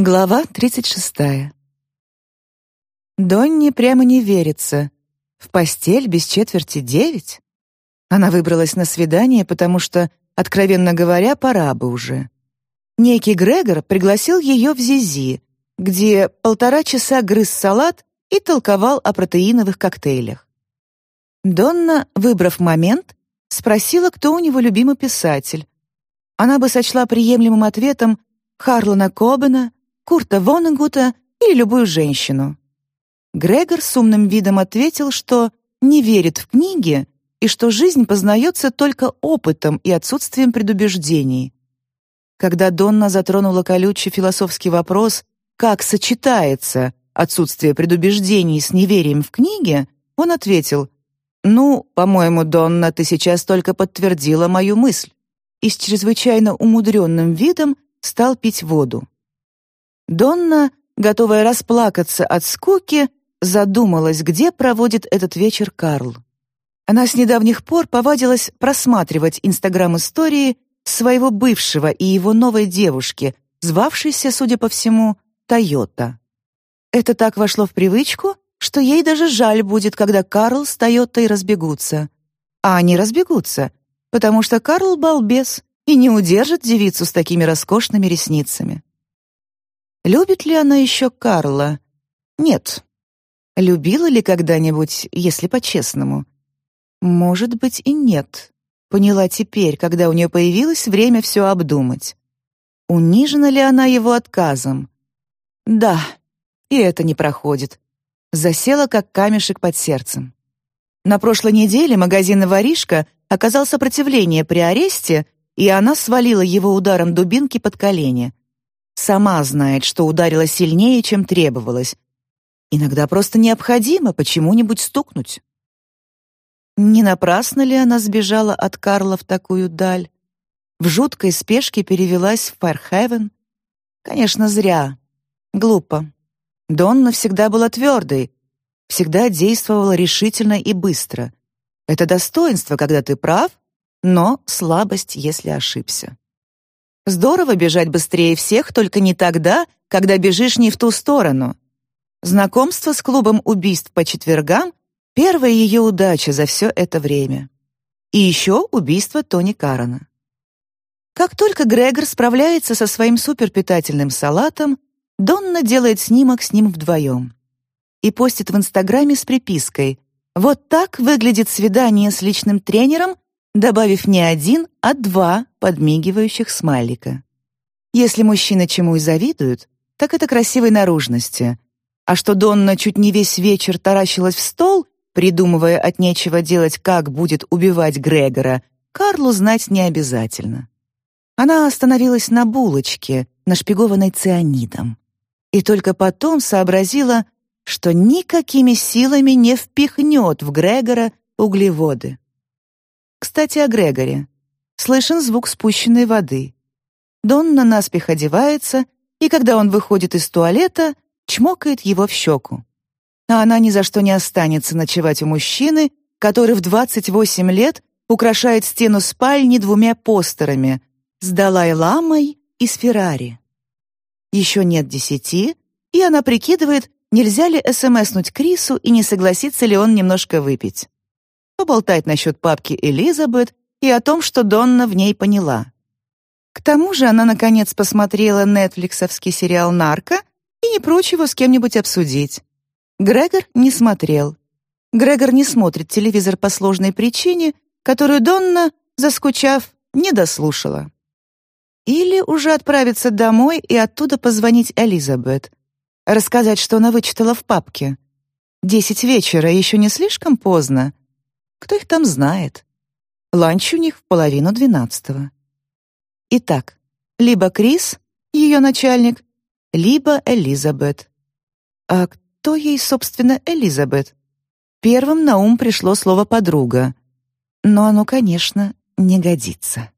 Глава 36. Донни прямо не верится. В постель без четверти девять? Она выбралась на свидание, потому что, откровенно говоря, пора бы уже. Некий Грегор пригласил ее в Зизи, где полтора часа грыз салат и толковал о протеиновых коктейлях. Донна, выбрав момент, спросила, кто у него любимый писатель. Она бы сочла приемлемым ответом Харлана Кобена, Курта Вонегута или любую женщину. Грегор с умным видом ответил, что не верит в книги и что жизнь познается только опытом и отсутствием предубеждений. Когда Донна затронула колючий философский вопрос, как сочетается отсутствие предубеждений с неверием в книги, он ответил, «Ну, по-моему, Донна, ты сейчас только подтвердила мою мысль» и с чрезвычайно умудренным видом стал пить воду. Донна, готовая расплакаться от скуки, задумалась, где проводит этот вечер Карл. Она с недавних пор повадилась просматривать инстаграм-истории своего бывшего и его новой девушки, звавшейся, судя по всему, Тойота. Это так вошло в привычку, что ей даже жаль будет, когда Карл с Тойотой разбегутся. А они разбегутся, потому что Карл балбес и не удержит девицу с такими роскошными ресницами. Любит ли она еще Карла? Нет. Любила ли когда-нибудь, если по-честному? Может быть и нет. Поняла теперь, когда у нее появилось время все обдумать. Унижена ли она его отказом? Да, и это не проходит. Засела, как камешек под сердцем. На прошлой неделе магазин «Воришка» оказал сопротивление при аресте, и она свалила его ударом дубинки под колени. Сама знает, что ударила сильнее, чем требовалось. Иногда просто необходимо почему-нибудь стукнуть. Не напрасно ли она сбежала от Карла в такую даль? В жуткой спешке перевелась в Фархевен? Конечно, зря. Глупо. Донна всегда была твердой, всегда действовала решительно и быстро. Это достоинство, когда ты прав, но слабость, если ошибся. Здорово бежать быстрее всех, только не тогда, когда бежишь не в ту сторону. Знакомство с клубом убийств по четвергам — первая ее удача за все это время. И еще убийство Тони Карана. Как только Грегор справляется со своим суперпитательным салатом, Донна делает снимок с ним вдвоем и постит в Инстаграме с припиской «Вот так выглядит свидание с личным тренером добавив не один, а два подмигивающих смайлика. Если мужчины чему и завидуют, так это красивой наружности. А что Донна чуть не весь вечер таращилась в стол, придумывая от нечего делать, как будет убивать Грегора, Карлу знать не обязательно. Она остановилась на булочке, нашпигованной цианидом. И только потом сообразила, что никакими силами не впихнет в Грегора углеводы. Кстати, о Грегоре. Слышен звук спущенной воды. Донна наспех одевается, и когда он выходит из туалета, чмокает его в щеку. А она ни за что не останется ночевать у мужчины, который в 28 лет украшает стену спальни двумя постерами с Далай-ламой и с Феррари. Еще нет десяти, и она прикидывает, нельзя ли СМСнуть Крису и не согласится ли он немножко выпить поболтать насчет папки Элизабет и о том, что Донна в ней поняла. К тому же она, наконец, посмотрела нетфликсовский сериал «Нарко» и не прочь его с кем-нибудь обсудить. Грегор не смотрел. Грегор не смотрит телевизор по сложной причине, которую Донна, заскучав, не дослушала. Или уже отправиться домой и оттуда позвонить Элизабет. Рассказать, что она вычитала в папке. Десять вечера, еще не слишком поздно. Кто их там знает? Ланч у них в половину двенадцатого. Итак, либо Крис, ее начальник, либо Элизабет. А кто ей, собственно, Элизабет? Первым на ум пришло слово «подруга». Но оно, конечно, не годится.